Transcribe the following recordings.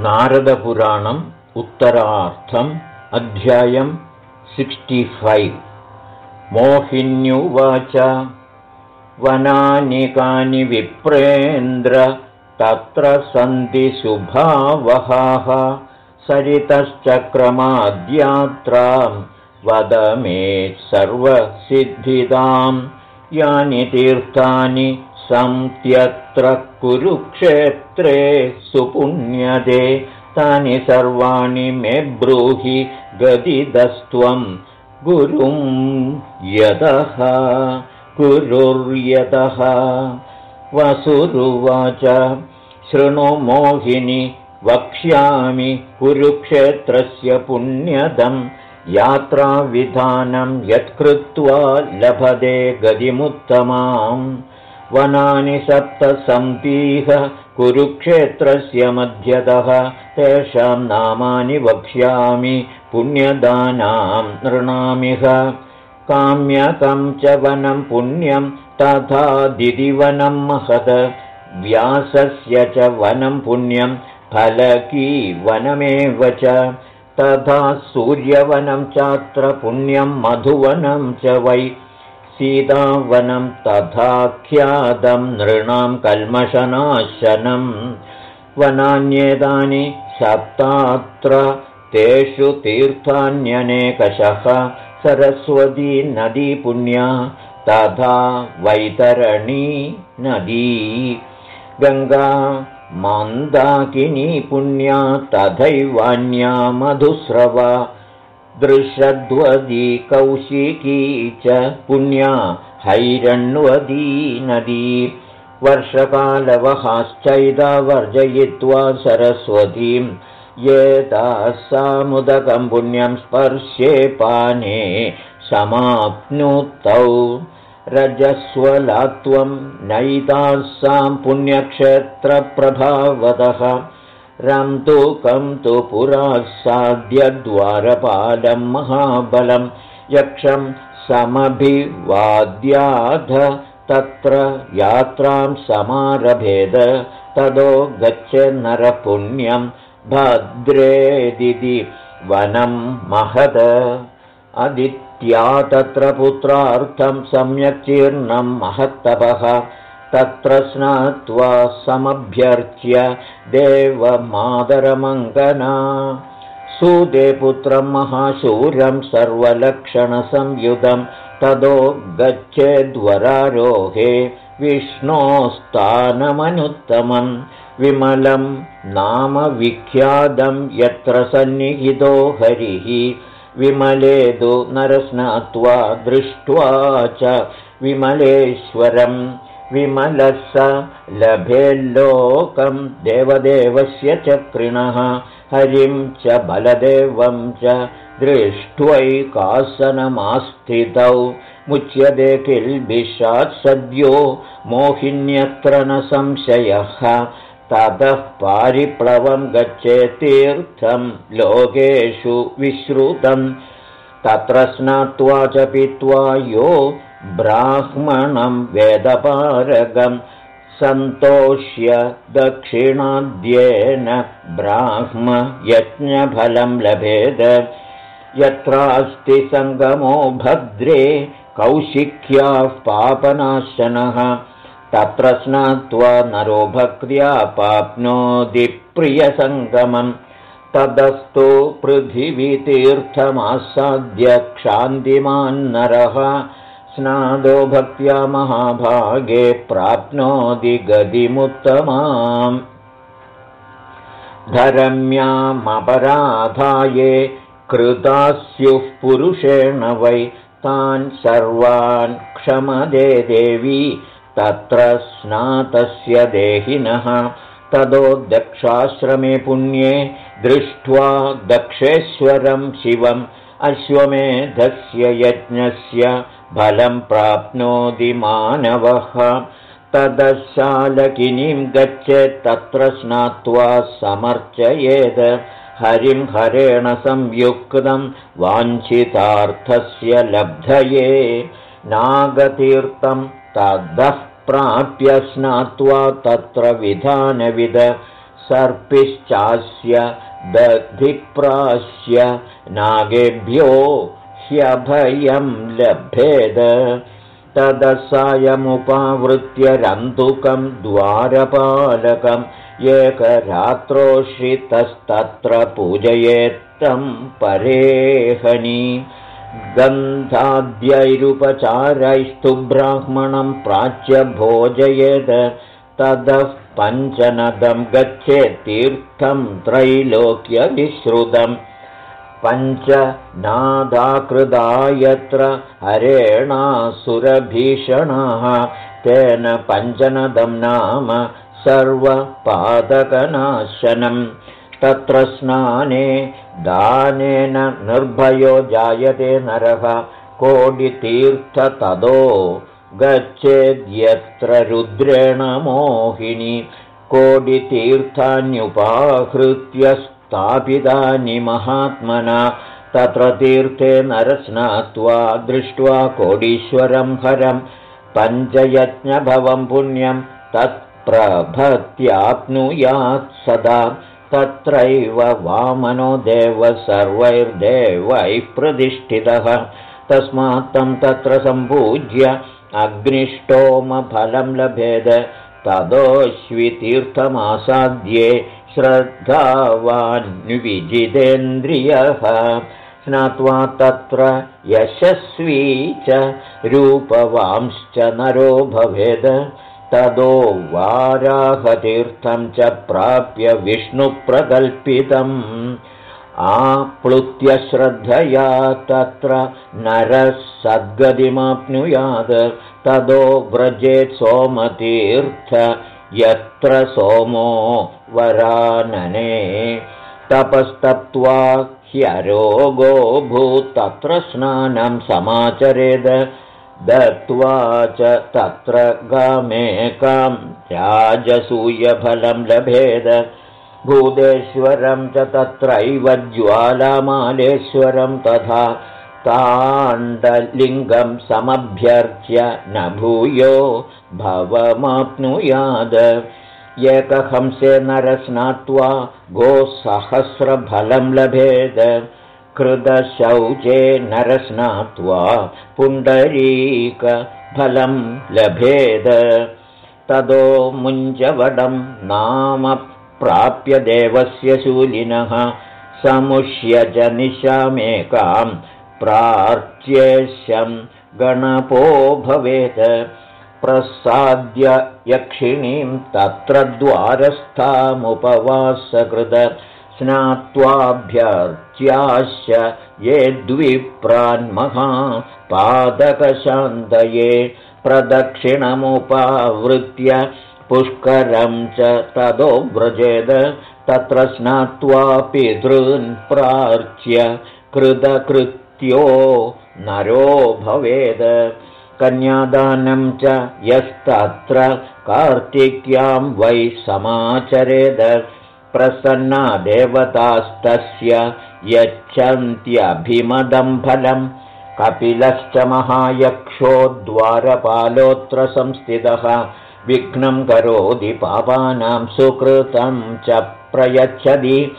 नारदपुराणम् उत्तरार्थम् अध्यायम् सिक्स्टिफैव् मोहिन्युवाच वनानि कानि विप्रेन्द्र तत्र सन्ति शुभावहाः सरितश्चक्रमाद्यात्रां वद मे सर्वसिद्धिदां यानि तीर्थानि सन्त्यत्र कुरुक्षेत्रे सुपुण्यदे तानि सर्वाणि मे ब्रूहि गदिदस्त्वं। गुरुं यतः कुरुर्यतः वसुरुवाच शृणु मोहिनि वक्ष्यामि कुरुक्षेत्रस्य पुण्यदं। यात्राविधानं यत्कृत्वा लभते गतिमुत्तमाम् वनानि सप्त सन्तीह कुरुक्षेत्रस्य मध्यतः तेषां नामानि वक्ष्यामि पुण्यदानां नृणामिह काम्यकं च वनं पुण्यं तथा दिदिवनं महद व्यासस्य च वनं पुण्यं फलकी वनमेव च। तथा सूर्यवनं चात्र पुण्यं मधुवनं च वै सीतावनं तथाख्यातं नृणां कल्मषनाशनं वनान्येतानि सप्तात्र तेषु तीर्थान्यनेकशः सरस्वती नदी पुण्या तथा वैतरणी नदी गङ्गा मन्दाकिनी पुण्या तथैवान्या मधुस्रवा दृशद्वदी कौशिकी च पुण्या हैरण्वदी नदी वर्षकालवहाश्चैदा वर्जयित्वा सरस्वतीं ये तासामुदकं पुण्यं स्पर्शे पाने समाप्नुतौ। रजस्वलात्वं नैतासां पुण्यक्षेत्रप्रभावतः रं तु कं तु पुरासाद्यद्वारपालं महाबलं यक्षं समभिवाद्याध तत्र यात्रां समारभेद तदो गच्छ नरपुण्यं भद्रेदिति वनं महद। अदित्या तत्र पुत्रार्थं सम्यक् चीर्णं महत्तपः तत्र स्नात्वा समभ्यर्च्य देवमादरमङ्गना। सूदे पुत्रं महाशूरं सर्वलक्षणसंयुतं तदो गच्छेद्वरारोहे विष्णोस्तानमनुत्तमं विमलं नाम विख्यातं यत्र सन्निहितो हरिः। विमलेदु नरस्नात्वा दृष्ट्वा च विमलेश्वरम् विमलः स लभेल्लोकं देवदेवस्य चक्रिणः हरिं च बलदेवं च दृष्ट्वैकासनमास्थितौ। मुच्यते किल्बिषात् सद्यो मोहिन्यत्र न संशयः। ततः पारिप्लवं गच्छेतीर्थं लोकेषु विश्रुतं। तत्र स्नात्वा च पीत्वा यो ब्राह्मणं वेदपारगं सन्तोष्य दक्षिणाद्येन ब्राह्म यज्ञफलं लभेद। यत्रास्ति सङ्गमो भद्रे कौशिक्याः पापनाशनः तत्र स्नात्वा नरो भक्त्या पाप्नोति प्रियसङ्गमम् तदस्तु पृथिवीतीर्थमासाद्य क्षान्तिमान्नरः स्नादो भक्त्या महाभागे प्राप्नोति गतिमुत्तमाम्। धरम्यामपराधाये कृता स्युः पुरुषेण वै तान् सर्वान् क्षमदे देवी तत्र स्नातस्य देहिनः। तदो दक्षाश्रमे पुण्ये दृष्ट्वा दक्षेश्वरं शिवम् अश्वमेधस्य यज्ञस्य फलं प्राप्नोति मानवः। तदशालकिनीं गच्छेत् तत्र स्नात्वा समर्चयेत् हरिं हरेण संयुक्तं वाञ्छितार्थस्य लब्धये। नागतीर्थं ततः प्राप्य स्नात्वा तत्र विधानविद। सर्पिश्चास्य दधिप्रास्य नागेभ्यो ह्यभयं लभ्येद तदसायमुपावृत्य रन्तुकं द्वारपालकम् एकरात्रोषितस्तत्र पूजयेत्तं परेहनि। गन्धाद्यैरुपचारैस्तु ब्राह्मणं प्राच्य भोजयेद ततः पञ्चनदं गच्छेत्तीर्थं त्रैलोक्यविश्रुतम् पञ्चनादाकृदा यत्र हरेणासुरभीषणः तेन पञ्चनदं नाम सर्वपादकनाशनम्। तत्र स्नाने दानेन निर्भयो जायते नरः कोडितीर्थतदो गच्छेद्यत्र रुद्रेण मोहिनी। कोडितीर्थान्युपाहृत्य स्थापितानि महात्मना तत्र तीर्थे नरस्नात्वा दृष्ट्वा कोडीश्वरं हरं पञ्चयज्ञभवं पुण्यं तत्प्रभत्याप्नुयात् सदा। तत्रैव वामनो देव सर्वैर्देवैः प्रतिष्ठितः। तस्मात् तं तत्र सम्पूज्य अग्निष्टोमफलं लभेद। तदोश्वितीर्थमासाद्ये श्रद्धावान्विजितेन्द्रियः। स्नात्वा तत्र यशस्वी च रूपवांश्च नरो भवेद। तदो वाराहतीर्थं च प्राप्य विष्णुप्रकल्पितम्। आप्लुत्य श्रद्धया तत्र नरः सद्गतिमाप्नुयात्। तदो व्रजेत् सोमतीर्थ यत्र सोमो वरानने तपस्तप्त्वा ह्यरोगो भूत्तत्र स्नानं समाचरेद दत्त्वा च तत्र गामेकां राजसूयफलं लभेद। भूतेश्वरं च तत्रैव ज्वालामालेश्वरं तथा ताण्डलिङ्गं समभ्यर्च्य न भूयो भवमाप्नुयाद। एकहंसे नरस्नात्वा गोसहस्रफलं लभेद। कृतशौचे नरस्नात्वा पुण्डरीकफलं लभेद। तदो मुञ्जवडं नाम प्राप्य देवस्य शूलिनः समुष्य च निशामेकां प्रार्च्येष्यं गणपो भवेत्। प्रसाद्य यक्षिणीं तत्र द्वारस्थामुपवासकृत। स्नात्वाभ्यर्च्याश्च ये द्विप्रान्महापादकशान्तये प्रदक्षिणमुपावृत्य पुष्करं च तदो व्रजेद। तत्र स्नात्वा पितॄन् प्रार्च्य कृतकृत्यो नरो भवेद। कन्यादानं च यस्तत्र कार्तिक्यां वै समाचरेद। प्रसन्ना देवतास्तस्य यच्छन्त्यभिमदं फलम्। कपिलश्च महायक्षो द्वारपालोऽत्र संस्थितः विघ्नं करोति पापानां सुकृतं च प्रयच्छति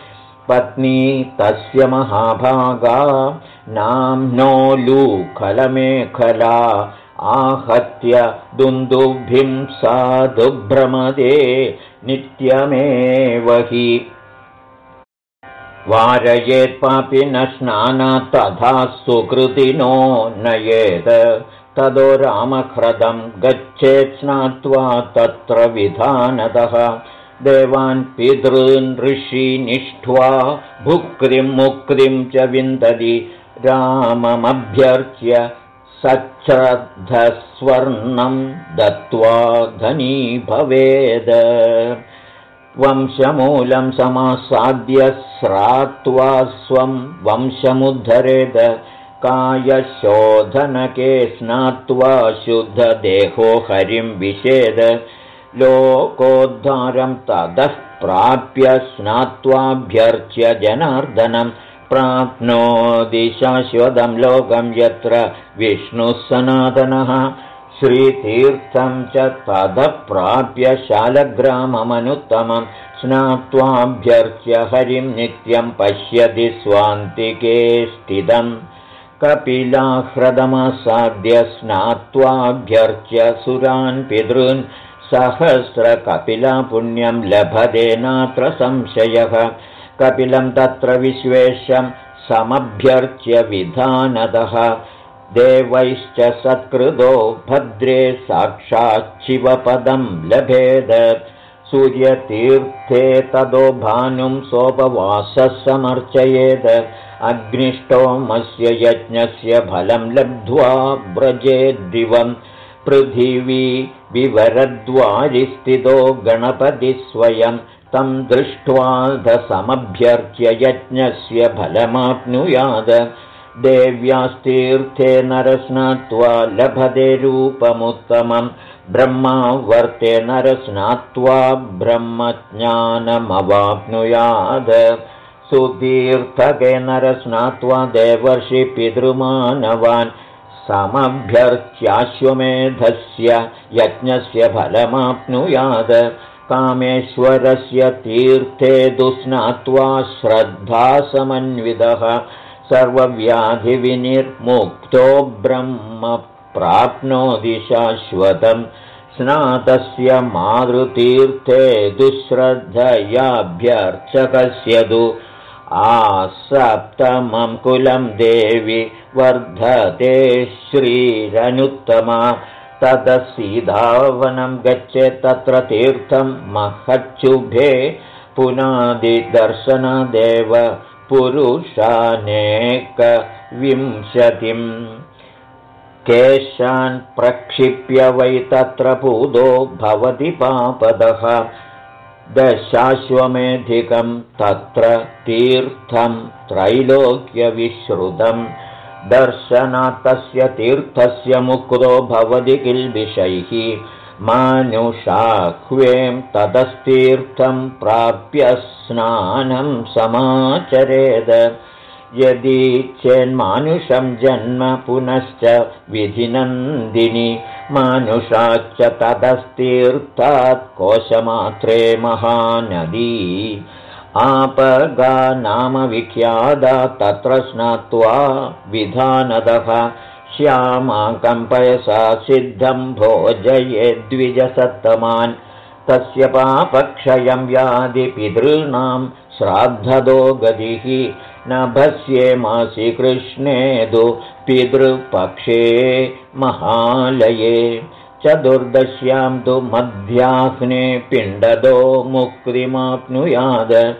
पत्नी तस्य महाभागा। नाम्नो लूखलमेखला। आहत्य दुन्दुभिं साधुभ्रमदे नित्यमेव हि। वारयेत्पापि न स्नानात् तथा सुकृतिनो नयेत्। तदो रामह्रदं गच्छेत् स्नात्वा तत्र विधानतः देवान् पितॄन् ऋषिनिष्ठ्वा भुक्तिं मुक्तिं च विन्दति। राममभ्यर्च्य सच्छ्रद्धस्वर्णं दत्त्वा धनी भवेद। वंशमूलं समासाद्य स्रात्वा स्वं वंशमुद्धरेद। कायशोधनके स्नात्वा शुद्धदेहो हरिं विषेद लोकोद्धारं ततः प्राप्य स्नात्वाभ्यर्च्य जनार्दनम् प्राप्नोति शाश्वतं लोकं यत्र विष्णुः सनातनः श्रीतीर्थं च तदप्राप्य शालग्राममनुत्तमं स्नात्वाभ्यर्च्य हरिं नित्यं पश्यति स्वान्तिके स्थितम् कपिलाह्रदमसाद्य स्नात्वाभ्यर्च्य सुरान् पितॄन् सहस्रकपिलापुण्यं लभते नात्र संशयः। कपिलं तत्र विश्वेशं समभ्यर्च्य विधानतः देवैश्च सत्कृतो भद्रे साक्षाच्छिवपदं लभेद। सूर्यतीर्थे तदो भानुं सोपवासः समर्चयेद। अग्निष्टोमस्य यज्ञस्य फलं लब्ध्वा व्रजेद्दिवं पृथिवी विवरद्वारिस्थितो गणपतिस्वयं तं दृष्ट्वा दसमभ्यर्च्य यज्ञस्य फलमाप्नुयाद। देव्यास्तीर्थे नरस्नात्वा लभते रूपमुत्तमम् ब्रह्मावर्ते नरस्नात्वा ब्रह्मज्ञानमवाप्नुयाद। सुतीर्थके नरस्नात्वा देवर्षि पितृमानवान् समभ्यर्च्याश्वमेधस्य यज्ञस्य फलमाप्नुयाद। कामेश्वरस्य तीर्थे दुस्नात्वा श्रद्धासमन्वितः सर्वव्याधिविनिर्मुक्तो ब्रह्म प्राप्नोति शाश्वतम्। स्नातस्य मातृतीर्थे दुःश्रद्धयाभ्यर्चकस्य तु आसप्तमं कुलं देवि वर्धते श्रीरनुत्तमा। तदसीधावनं गच्छे तत्र तीर्थं महच्छुभे। पुनादिदर्शनदेव पुरुषानेकविंशतिम् केशान् प्रक्षिप्य वै तत्र पूदो भवति पापदः दशाश्वमेधिकं तत्र तीर्थं त्रैलोक्यविश्रुतम् दर्शनात्तस्य तीर्थस्य मुक्तो भवति किल्बिषैः। मानुषाह्वें ततस्तीर्थं प्राप्य स्नानं समाचरेद यदि चेन्मानुषं जन्म पुनश्च विधिनन्दिनि मानुषाच्च ततस्तीर्थात् कोशमात्रे महानदी। आपगा नाम विख्यादा तत्र स्नात्वा विधानदः श्यामाकम्पयसा सिद्धं भोजयेद्विजसत्तमान् तस्य पापक्षयं व्याधिपितॄणां श्राद्धदो गतिः नभस्ये कृष्णेदु पितृपक्षे महालये। चतुर्दश्यां तु मध्याह्ने पिण्डदो मुक्तिमाप्नुयाद।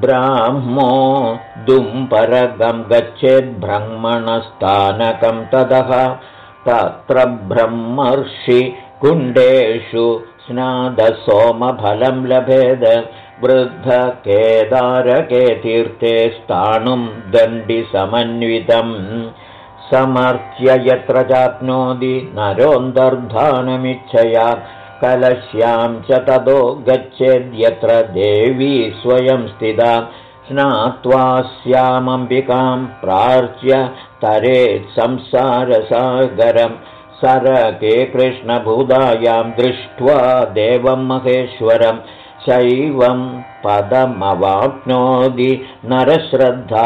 ब्राह्मो दुम्परगं गच्छेद्ब्रह्मणस्थानकं ततः। तत्र ब्रह्मर्षि कुण्डेषु स्नादसोमफलं लभेद वृद्धकेदारके तीर्थे स्थाणुं दण्डिसमन्वितम् समर्थ्य यत्र चाप्नोति नरोऽन्तर्धानमिच्छया कलश्यां च ततो गच्छेद्यत्र देवी स्वयं स्थिता स्नात्वा स्यामम्बिकां प्रार्च्य तरेत् संसारसागरं सरके कृष्णभूतायां दृष्ट्वा देवं महेश्वरम् शैवं पदमवाप्नोति नरश्रद्धासमन्वितः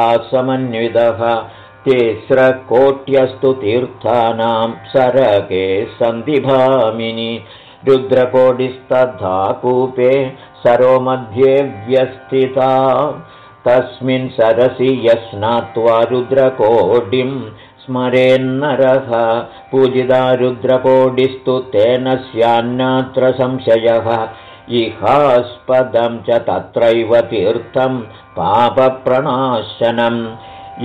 तिस्रकोट्यस्तु तीर्थानां सरके सन्धिभामिनि रुद्रकोटिस्तथा कूपे सरो मध्ये व्यस्थिता। तस्मिन् सरसि यस्नात्वा रुद्रकोटिं स्मरेन्नरः। पूजिता रुद्रकोटिस्तु तेन स्यान्नात्र संशयः इहास्पदं च तत्रैव तीर्थं पापप्रणाशनम्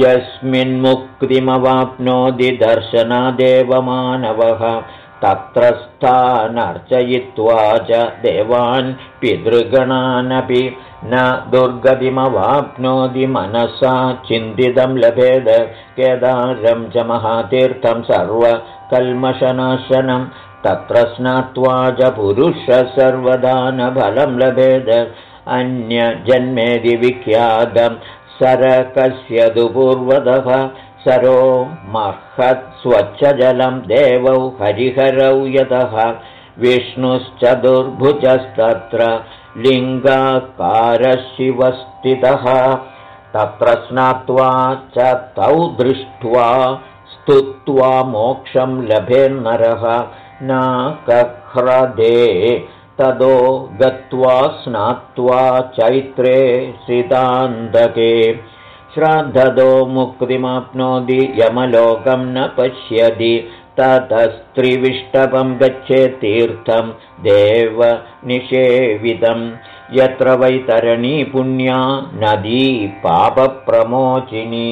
यस्मिन्मुक्तिमवाप्नोति दर्शनादेव मानवः तत्र स्थानर्चयित्वा च देवान् पितृगणानपि न दुर्गतिमवाप्नोति मनसा चिन्तितं लभेद। केदारं च महातीर्थं सर्वकल्मषनाशनम् तत्र स्नात्वा च पुरुषः सर्वदानफलं लभेद। अन्यजन्मेदि विख्यातं सरकस्य तु पूर्वतः सरो महत्स्वच्छजलं देवौ हरिहरौ यतः। विष्णुश्चतुर्भुजस्तत्र लिङ्गाकारशिवस्थितः। तत्र स्नात्वा च तौ दृष्ट्वा स्तुत्वा मोक्षं लभेन्नरः नाकह्रदे तदो गत्वा स्नात्वा चैत्रे सितान्तके श्राद्धदो मुक्तिमाप्नोति यमलोकं न पश्यति ततस्त्रिविष्टपं गच्छेत्तीर्थं देवनिषेवितं यत्र वैतरणी पुण्या नदी पापप्रमोचिनी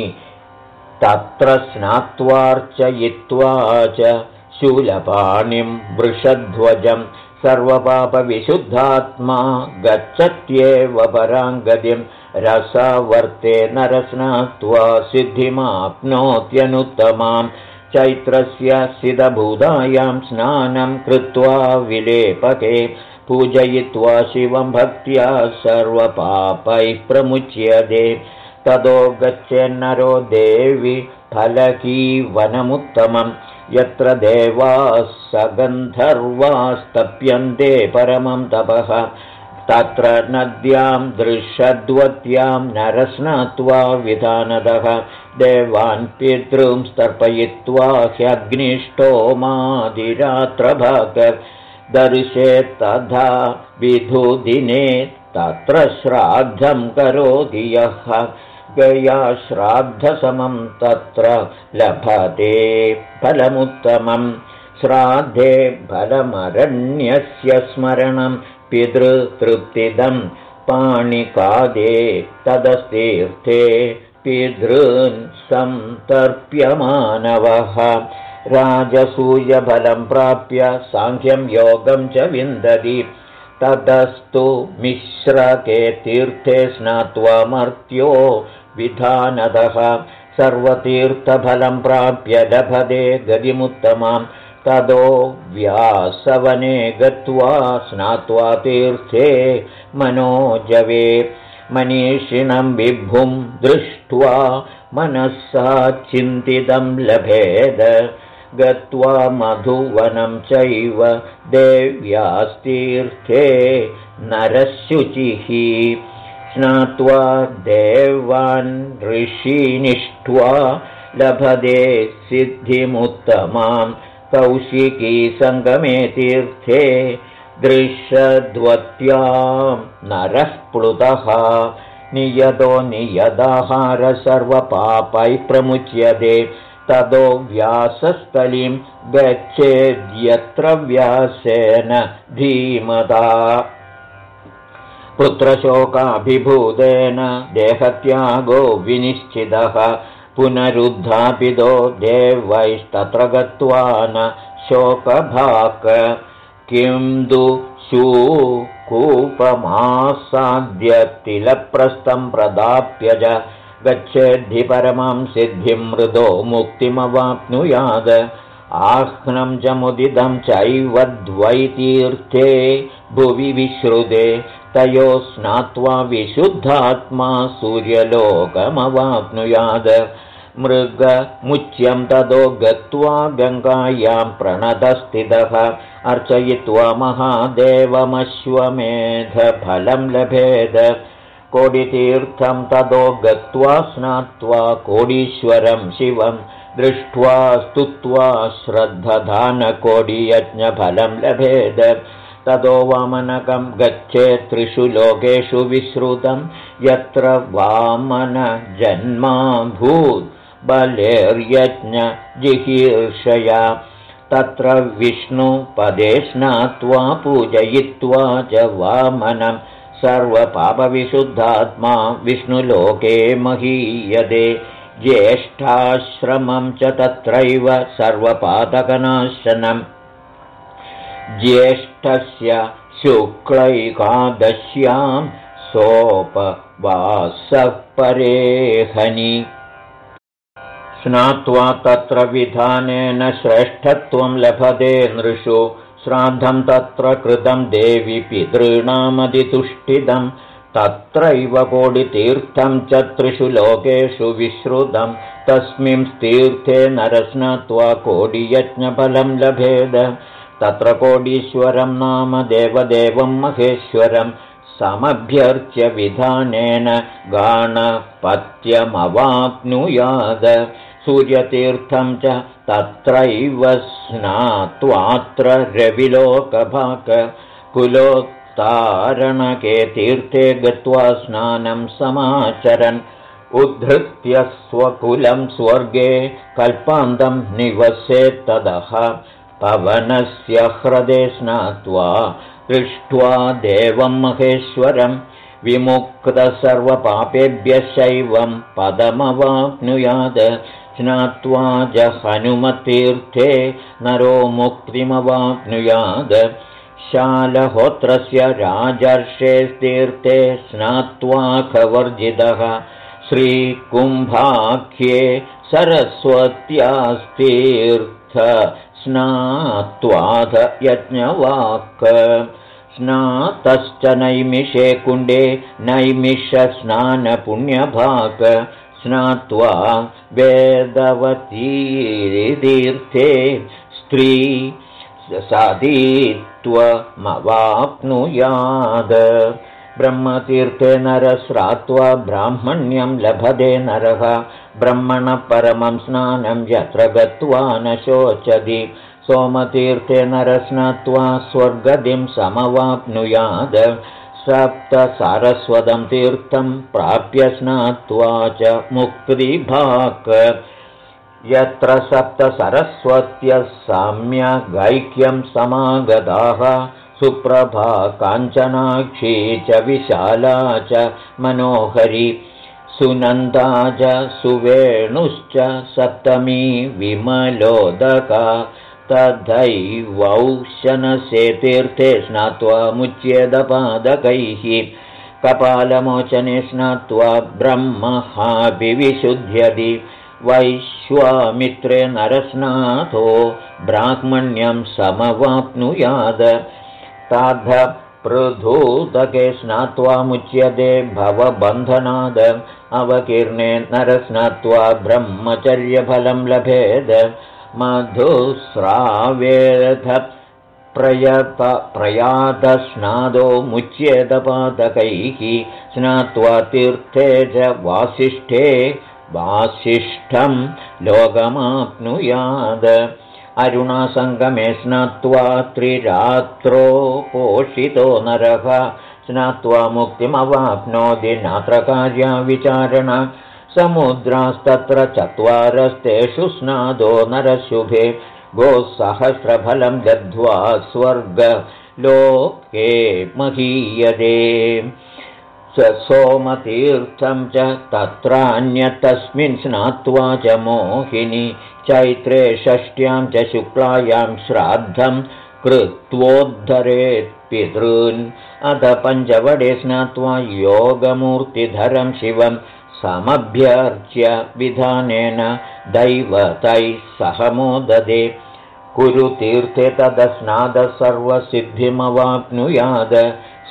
तत्र स्नात्वार्चयित्वा च शूलपाणिं वृषध्वजं सर्वपापविशुद्धात्मा गच्छत्येव पराङ्गतिं रसावर्ते नरस्नात्वा सिद्धिमाप्नोत्यनुत्तमाम् चैत्रस्य सिदभूतायां स्नानं कृत्वा विलेपके पूजयित्वा शिवं भक्त्या सर्वपापैः प्रमुच्यते। ततो गच्छेन्नरो देवि फलकीवनमुत्तमं यत्र देवाः सगन्धर्वास्तप्यन्ते परमं तपः तत्र नद्यां दृशद्वत्यां नरस्नात्वा विधानदः। देवान् पितृंस्तर्पयित्वा दर्शेत्तथा विधुदिने तत्र श्राद्धं करोति यः गया श्राद्धसमं तत्र लभते फलमुत्तमं। श्राद्धे फलमरण्यस्य स्मरणं पितृतृप्तिदं पाणिकादे तदस्तीर्थे पितॄन् सन्तर्प्यमानवः राजसूयफलं प्राप्य साङ्ख्यं योगं च विन्दति ततस्तु मिश्रके तीर्थे स्नात्वा मर्त्यो विधानतः सर्वतीर्थफलं प्राप्य लभते गतिमुत्तमां तदो व्यासवने गत्वा स्नात्वा तीर्थे मनोजवे। मनीषिणं विभुं दृष्ट्वा मनःसा चिन्तितं लभेद गत्वा मधुवनं चैव देव्यास्तीर्थे नरशुचिः स्नात्वा देवान् ऋषीनिष्ट्वा लभदे सिद्धिमुत्तमां कौशिकी सङ्गमे तीर्थे दृश्यद्वत्यां नरः प्लुतः। नियतो नियदाहार सर्वपापैः प्रमुच्यते ततो व्यासस्थलीं गच्छेद्यत्र व्यासेन धीमता। पुत्रशोकाभिभूतेन देहत्यागो विनिश्चितः पुनरुद्धापितो देवैस्तत्र गत्वा न शोकभाक्। किं दु शूकूपमासाद्य तिलप्रस्थं प्रदाप्य च गच्छेद्धि परमां सिद्धिं मृदो मुक्तिमवाप्नुयाद। आह्नं च मुदितं चैव द्वैतीर्थे भुवि विश्रुते। तयो स्नात्वा विशुद्धात्मा सूर्यलोकमवाप्नुयाद। मृगमुच्यं ततो गत्वा गङ्गायां प्रणतस्थितः। अर्चयित्वा महादेवमश्वमेधफलं लभेद कोडितीर्थं ततो गत्वा स्नात्वा कोडीश्वरं शिवं दृष्ट्वा स्तुत्वा श्रद्धधानकोडियज्ञफलं लभेद। ततो वामनकं गच्छेत् त्रिषु लोकेषु विश्रुतं यत्र वामनजन्माभूत् बलेर्यज्ञजिहीर्षया। तत्र विष्णुपदे स्नात्वा पूजयित्वा च वामनं सर्वपापविशुद्धात्मा विष्णुलोके महीयते। ज्येष्ठाश्रमं च तत्रैव सर्वपादकनाशनम्। ज्येष्ठस्य शुक्लैकादश्यां सोपवासः परेहनि। स्नात्वा तत्र विधानेन श्रेष्ठत्वं लभते नृषु श्राद्धं तत्र कृतं देवि पितॄणामधितुष्टितं तत्रैव कोडितीर्थं च त्रिषु लोकेषु विश्रुतं तस्मिंस्तीर्थे नरस्नात्वा कोडियज्ञफलं लभेद। तत्र कोडीश्वरं नाम देवदेवं महेश्वरं समभ्यर्च्य विधानेन गाणपत्यमवाप्नुयाद सूर्यतीर्थं च तत्रैव स्नात्वात्र रविलोकभाक कुलोत्तारणके तीर्थे गत्वा स्नानं समाचरन्। उद्धृत्य स्वकुलं स्वर्गे कल्पान्तं निवसेत्तदः पवनस्य ह्रदे स्नात्वा दृष्ट्वा देवं महेश्वरं। विमुक्तसर्वपापेभ्यः शैवं पदमवाप्नुयात् स्नात्वा च हनुमतीर्थे नरो मुक्तिमवाप्नुयाद। शालहोत्रस्य राजर्षेस्तीर्थे स्नात्वा खवर्जितः। श्रीकुम्भाख्ये सरस्वत्यास्तीर्थ स्नात्वाध यज्ञवाक्। स्नातश्च नैमिषे कुण्डे नैमिषस्नानपुण्यभाक् स्नात्वा वेदवतीतीर्थे स्त्री साधीत्वमवाप्नुयाद ब्रह्मतीर्थे नरस्रात्वा ब्राह्मण्यं लभते नरः। ब्रह्मणपरमं स्नानं यत्र गत्वा न शोचति। सोमतीर्थे नरस्नात्वा स्वर्गदिं समवाप्नुयाद सप्तसारस्वतं तीर्थं प्राप्य स्नात्वा च मुक्तिभाक् यत्र सप्तसरस्वत्यः साम्यगैक्यं समागताः सुप्रभा काञ्चनाक्षी च विशाला च मनोहरी सुनन्दा च सुवेणुश्च सप्तमी विमलोदका तथैवौशनसे तीर्थे स्नात्वा मुच्येदपादकैः कपालमोचने स्नात्वा ब्रह्महाभिविशुध्यति वैश्वामित्रे नरस्नाथो ब्राह्मण्यं समवाप्नुयाद। ताध पृथूतके स्नात्वा मुच्यते भवबन्धनाद। अवकीर्णे नरस्नात्वा ब्रह्मचर्यफलं लभेद मधुस्रावेध प्रयत प्रयातस्नादो मुच्येदपादकैः स्नात्वा तीर्थे च वासिष्ठे वासिष्ठं लोकमाप्नुयाद। अरुणासङ्गमे स्नात्वा त्रिरात्रो पोषितो नरः। स्नात्वा मुक्तिमवाप्नोति नात्र कार्याविचारण समुद्रास्तत्र चत्वारस्तेषु स्नादो नरशुभे गोसहस्रफलं दद्ध्वा स्वर्गलोके महीयते। स सोमतीर्थं च तत्रान्यतस्मिन् स्नात्वा च मोहिनी चैत्रे षष्ट्यां च शुक्लायां श्राद्धं कृत्वोद्धरेत् पितॄन्। अथ पञ्चवडे स्नात्वा योगमूर्तिधरं शिवं समभ्यर्च्य विधानेन दैवतैः सह मोददे। कुरुतीर्थे तदस्नादः सर्वसिद्धिमवाप्नुयाद।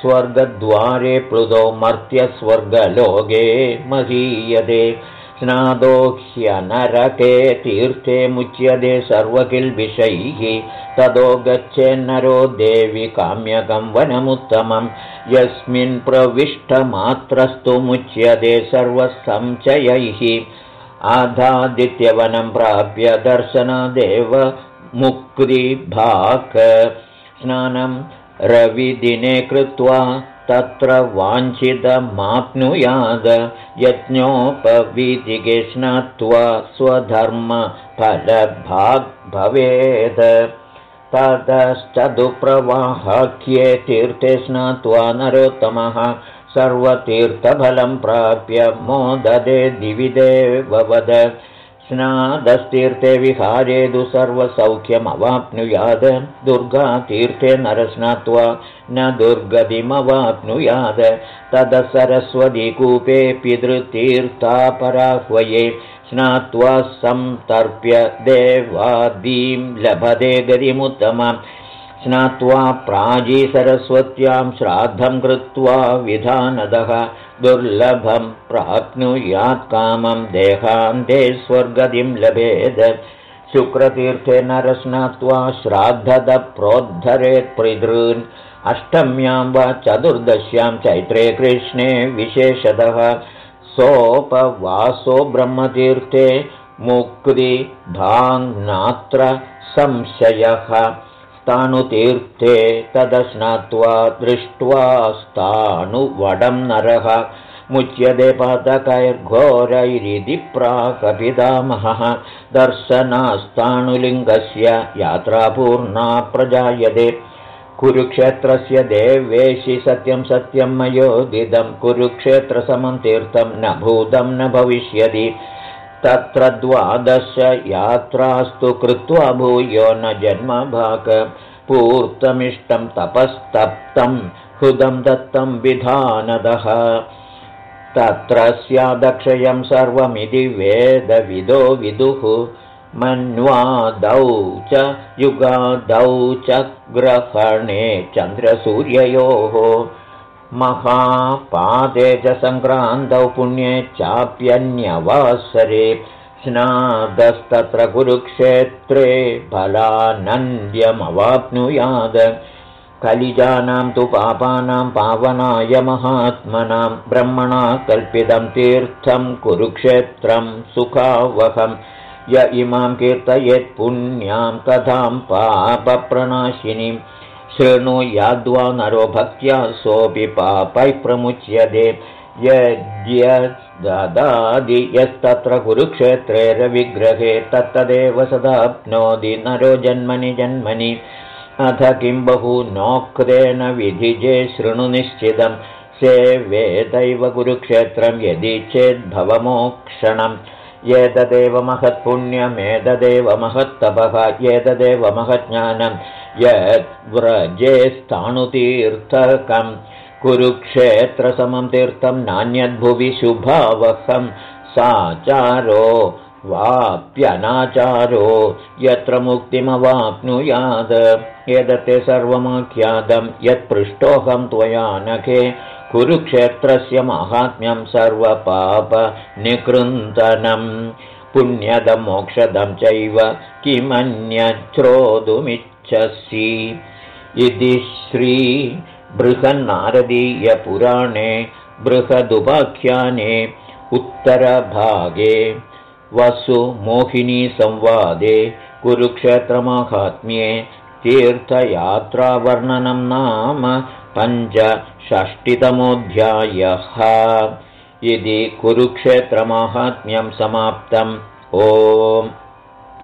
स्वर्गद्वारे प्लुतो मर्त्यस्वर्गलोके महीयते स्नादो ह्यनरके तीर्थे मुच्यते सर्वकिल्बिषैः। ततो गच्छेन्नरो देवि काम्यकं वनमुत्तमं। यस्मिन् प्रविष्टमात्रस्तु मुच्यते सर्वसञ्चयैः आधादित्यवनं प्राप्य दर्शनादेव मुक्तिभाक्। स्नानं रविदिने कृत्वा तत्र वाञ्छितमाप्नुयाद यज्ञोपवीतिके स्नात्वा स्वधर्मफलभाग् भवेत् ततश्चदुप्रवाहाख्ये तीर्थे स्नात्वा नरोत्तमः। सर्वतीर्थफलं प्राप्य मोददे दिविदेववद स्नादस्तीर्थे विहारेदु सर्वसौख्यमवाप्नुयाद। दुर्गातीर्थे नरस्नात्वा न दुर्गतिमवाप्नुयाद। सरस्वतीकूपे पितृतीर्थापराह्वये स्नात्वा संतर्प्य देवादीं लभते गतिमुत्तमं स्नात्वा प्राजीसरस्वत्यां श्राद्धं कृत्वा विधानदः दुर्लभं प्राप्नुयात् कामं देहान्ते स्वर्गतिं लभेद। शुक्रतीर्थे नरस्नात्वा श्राद्धदप्रोद्धरेत् प्रोद्धरेत् अष्टम्यां वा चतुर्दश्यां चैत्रे कृष्णे विशेषतः सोपवासो ब्रह्मतीर्थे मुक्तिभाङ्नात्र संशयः स्थाणुतीर्थे तदस्नात्वा दृष्ट्वा स्थाणुवडं नरः। मुच्यते पादकैर्घोरैरिति प्राकपितामहः दर्शनास्ताणुलिङ्गस्य यात्रापूर्णा प्रजायते। कुरुक्षेत्रस्य देवेशि सत्यं सत्यं मयोदिदं कुरुक्षेत्रसमं तीर्थं न भूतं न भविष्यति तत्र द्वादश यात्रास्तु कृत्वा भूयो न जन्मभाग। पूर्तमिष्टं तपस्तप्तं हृदं दत्तं विधानदः। तत्र स्यादक्षयं सर्वमिति वेदविदो विदुः। मन्वादौ च युगादौ च ग्रहणे चन्द्रसूर्ययोः महापादे च सङ्क्रान्तौ पुण्ये चाप्यन्यवासरे स्नादस्तत्र कुरुक्षेत्रे फलानन्द्यमवाप्नुयाद कलिजानां तु पापानां पावनाय महात्मनां ब्रह्मणा कल्पितं तीर्थं कुरुक्षेत्रं सुखावहं। य इमां कीर्तयेत् पुण्यां कथां पापप्रणाशिनीं शृणु याद्वा नरो भक्त्या सोऽपि पापैः प्रमुच्यते। यस्तत्र कुरुक्षेत्रे रविग्रहे तत्तदेव सदाप्नोति नरो जन्मनि जन्मनि। अथ किं बहु नोक्तेन विधिजे शृणु निश्चितं सेवेदैव कुरुक्षेत्रं यदि चेद्भवमोक्षणम् एतदेव महत्पुण्यमेतदेव महत्तपः एतदेव महज्ञानं यद्व्रजे स्थाणुतीर्थकं कुरुक्षेत्रसमं तीर्थं नान्यद्भुवि शुभावहं। साचारो वाप्यनाचारो यत्र मुक्तिमवाप्नुयाद। एतत्ते सर्वमाख्यातं यत्पृष्टोऽहं त्वया नखे कुरुक्षेत्रस्य माहात्म्यं सर्वपापनिकृन्तनं पुण्यदमोक्षदं चैव किमन्यच्छ्रोतुमिच्छसि। इति श्रीबृहन्नारदीयपुराणे बृहदुपाख्याने उत्तरभागे वसुमोहिनीसंवादे कुरुक्षेत्रमाहात्म्ये तीर्थयात्रावर्णनं नाम पञ्चषष्टितमोऽध्यायः। इति कुरुक्षेत्रमाहात्म्यं समाप्तम्। ओम्